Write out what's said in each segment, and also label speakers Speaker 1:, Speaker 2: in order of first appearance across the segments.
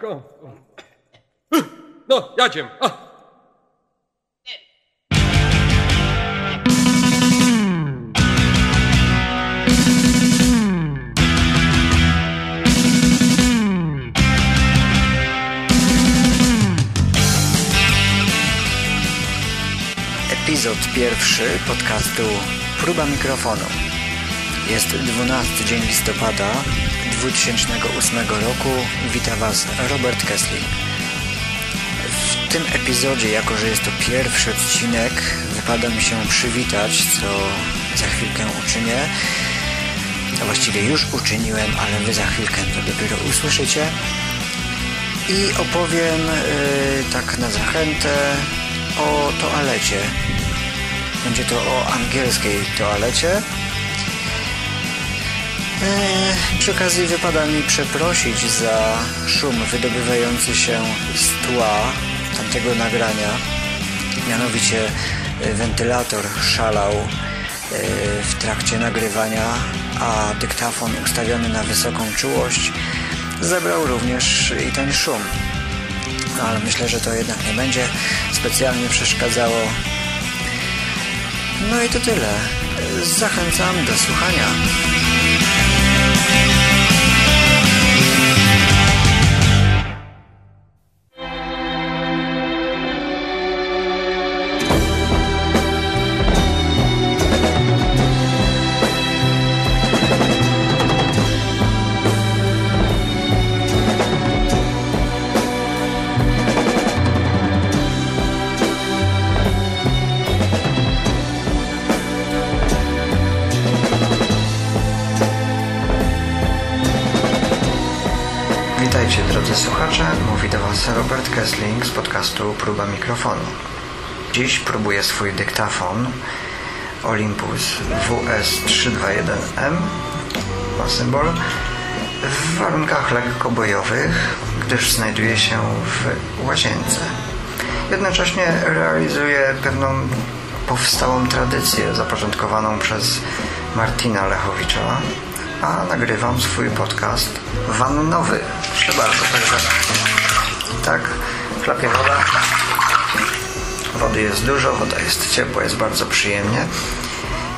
Speaker 1: ko... No, jadziem.
Speaker 2: Epizod pierwszy podcastu Próba mikrofonu. Jest 12 dzień listopada 2008 roku. Wita Was Robert Kessling. W tym epizodzie, jako że jest to pierwszy odcinek, wypada mi się przywitać, co za chwilkę uczynię. A właściwie już uczyniłem, ale Wy za chwilkę to dopiero usłyszycie. I opowiem yy, tak na zachętę o toalecie. Będzie to o angielskiej toalecie. Eee, przy okazji wypada mi przeprosić za szum wydobywający się z tła tamtego nagrania. Mianowicie e, wentylator szalał e, w trakcie nagrywania, a dyktafon ustawiony na wysoką czułość zebrał również i ten szum. No, ale myślę, że to jednak nie będzie specjalnie przeszkadzało. No i to tyle. Zachęcam do słuchania. Witajcie drodzy słuchacze, mówi do Was Robert Kessling z podcastu Próba Mikrofonu. Dziś próbuję swój dyktafon Olympus WS321M, ma symbol, w warunkach lekko bojowych, gdyż znajduje się w łazience. Jednocześnie realizuję pewną powstałą tradycję zapoczątkowaną przez Martina Lechowicza, a nagrywam swój podcast wannowy. Proszę bardzo, także tak, chlapie woda. Wody jest dużo, woda jest ciepła, jest bardzo przyjemnie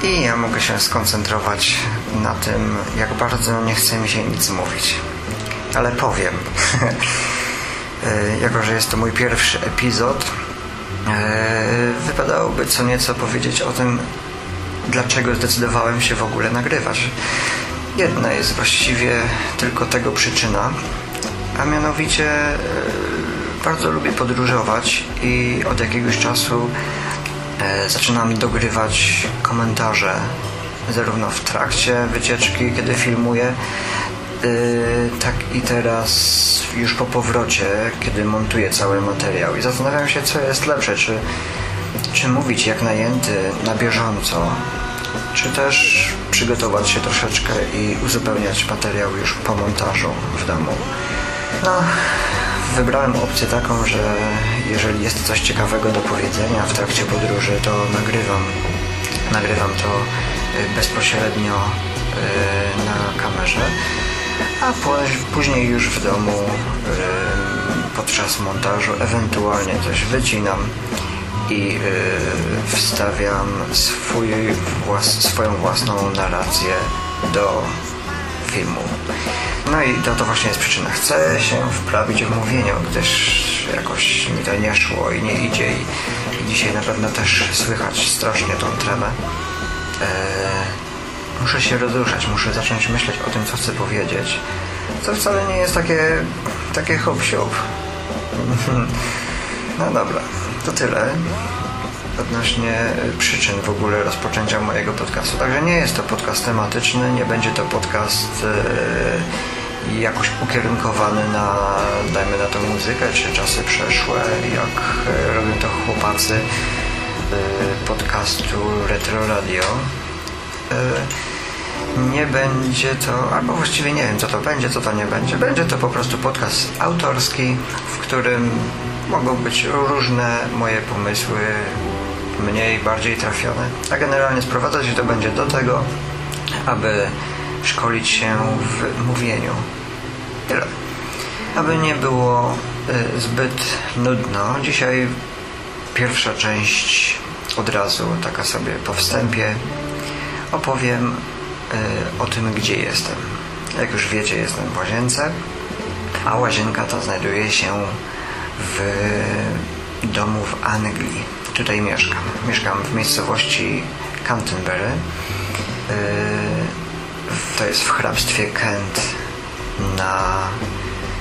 Speaker 2: i ja mogę się skoncentrować na tym, jak bardzo nie chce mi się nic mówić. Ale powiem, jako że jest to mój pierwszy epizod, wypadałoby co nieco powiedzieć o tym, dlaczego zdecydowałem się w ogóle nagrywać. Jedna jest właściwie tylko tego przyczyna, a mianowicie e, bardzo lubię podróżować i od jakiegoś czasu e, zaczynam dogrywać komentarze zarówno w trakcie wycieczki, kiedy filmuję, e, tak i teraz już po powrocie, kiedy montuję cały materiał. I zastanawiam się, co jest lepsze, czy, czy mówić jak najęty na bieżąco, czy też przygotować się troszeczkę i uzupełniać materiał już po montażu w domu. No, wybrałem opcję taką, że jeżeli jest coś ciekawego do powiedzenia w trakcie podróży, to nagrywam, nagrywam to y, bezpośrednio y, na kamerze, a później już w domu y, podczas montażu ewentualnie coś wycinam i yy, wstawiam swój, włas, swoją własną narrację do filmu. No i to, to właśnie jest przyczyna. Chcę się wprawić w mówieniu, gdyż jakoś mi to nie szło i nie idzie i, dzisiaj na pewno też słychać strasznie tą tremę. Eee, muszę się rozruszać, muszę zacząć myśleć o tym, co chcę powiedzieć. Co wcale nie jest takie, takie hop No dobra, to tyle odnośnie przyczyn w ogóle rozpoczęcia mojego podcastu. Także nie jest to podcast tematyczny, nie będzie to podcast e, jakoś ukierunkowany na, dajmy na to muzykę, czy czasy przeszłe, jak e, robią to chłopacy e, podcastu Retro Radio. Nie będzie to, albo właściwie nie wiem co to będzie, co to nie będzie. Będzie to po prostu podcast autorski, w którym mogą być różne moje pomysły, mniej, bardziej trafione. A generalnie sprowadzać się to będzie do tego, aby szkolić się w mówieniu. Tyle. Aby nie było y, zbyt nudno, dzisiaj pierwsza część od razu, taka sobie po wstępie, opowiem y, o tym, gdzie jestem. Jak już wiecie, jestem w łazience, a łazienka ta znajduje się w domu w Anglii. Tutaj mieszkam. Mieszkam w miejscowości Canterbury. Yy, to jest w hrabstwie Kent na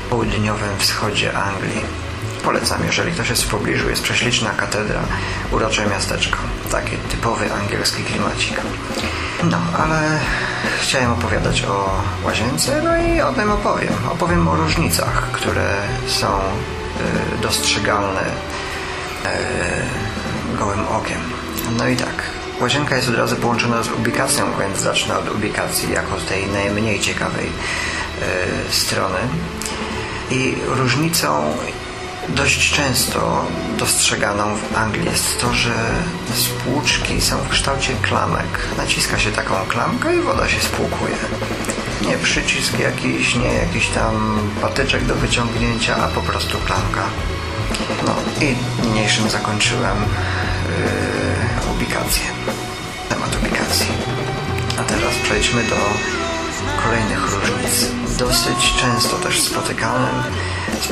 Speaker 2: południowym wschodzie Anglii. Polecam, jeżeli ktoś jest w pobliżu, jest prześliczna katedra, urocze miasteczko. Taki typowy angielski klimacik. No, ale chciałem opowiadać o łazience, no i o tym opowiem. Opowiem o różnicach, które są y, dostrzegalne y, gołym okiem. No i tak, łazienka jest od razu połączona z ubikacją, więc zacznę od ubikacji jako z tej najmniej ciekawej y, strony. I różnicą dość często dostrzeganą w Anglii jest to, że spłuczki są w kształcie klamek. Naciska się taką klamkę i woda się spłukuje. Nie przycisk jakiś, nie jakiś tam patyczek do wyciągnięcia, a po prostu klamka. No i niniejszym zakończyłem yy, ubikację. Temat ubikacji. A teraz przejdźmy do kolejnych różnic. Dosyć często też spotykanym,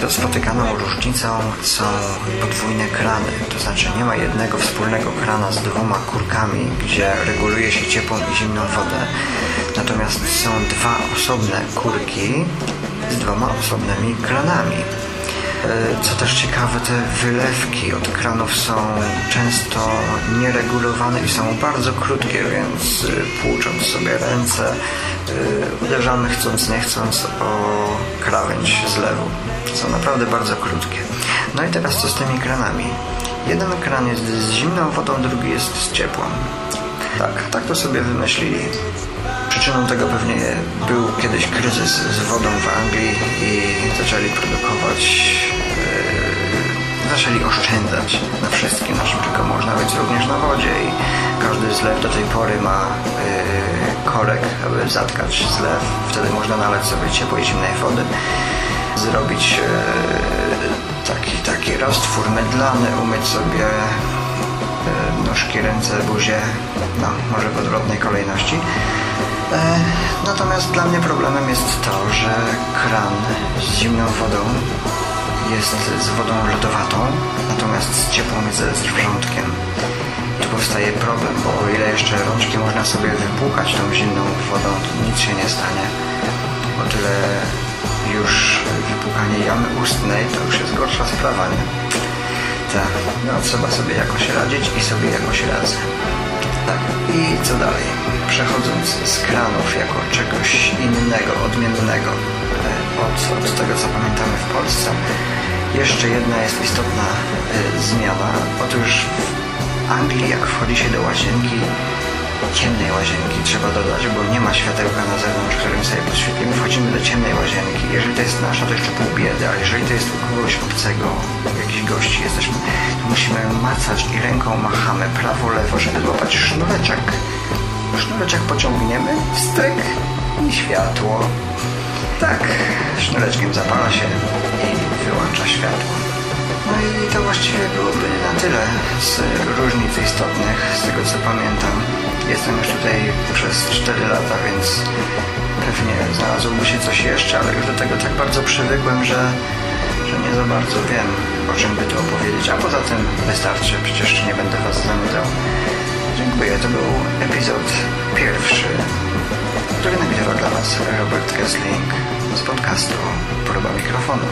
Speaker 2: spotykaną różnicą są podwójne krany. To znaczy nie ma jednego wspólnego krana z dwoma kurkami, gdzie reguluje się ciepłą i zimną wodę. Natomiast są dwa osobne kurki z dwoma osobnymi kranami. E, co też ciekawe, te wylewki od kranów są często nieregulowane i są bardzo krótkie, więc e, płucząc sobie ręce e, uderzamy chcąc nie chcąc o krawędź zlewu. Są naprawdę bardzo krótkie. No i teraz co z tymi kranami? Jeden kran jest z zimną wodą, drugi jest z ciepłą. Tak, tak to sobie wymyślili. Przyczyną tego pewnie był kiedyś kryzys z wodą w Anglii i zaczęli produkować, yy, zaczęli oszczędzać na wszystkim, na czym tylko można, być również na wodzie i każdy zlew do tej pory ma yy, korek, aby zatkać zlew. Wtedy można nalać sobie ciepłej, zimnej wody, zrobić yy, taki, taki roztwór mydlany, umyć sobie nóżki, ręce, buzię, no może w odwrotnej kolejności. E, natomiast dla mnie problemem jest to, że kran z zimną wodą jest z wodą lodowatą, natomiast z ciepłą jest z wrzątkiem. Tu powstaje problem, bo o ile jeszcze rączki można sobie wypłukać tą zimną wodą, to nic się nie stanie. O tyle już wypłukanie jamy ustnej to już jest gorsza sprawa, nie? Tak, no trzeba sobie jakoś radzić i sobie jakoś radzę. Tak, i co dalej? Przechodząc z kranów jako czegoś innego, odmiennego e, od, od tego, co pamiętamy w Polsce, jeszcze jedna jest istotna y, zmiana. Otóż w Anglii, jak wchodzi się do łazienki, ciemnej łazienki trzeba dodać, bo nie ma światełka na zewnątrz, którym sobie podświetlimy. Wchodzimy do ciemnej łazienki. Jeżeli to jest nasza, to jeszcze pół biedy, a jeżeli to jest u kogoś obcego, jakichś gości jesteśmy, to musimy macać i ręką machamy prawo, lewo, żeby złapać sznureczek. Sznureczek pociągniemy, wstryk i światło. Tak, sznureczkiem zapala się i wyłącza światło. Właściwie byłoby na tyle z różnic istotnych, z tego co pamiętam. Jestem już tutaj przez 4 lata, więc pewnie znalazłoby się coś jeszcze, ale już do tego tak bardzo przywykłem, że, że nie za bardzo wiem, o czym by tu opowiedzieć. A poza tym wystarczy, przecież nie będę Was zanudzał. Dziękuję, to był epizod pierwszy, który nagrywa dla Was Robert Kessling z podcastu Próba Mikrofonu.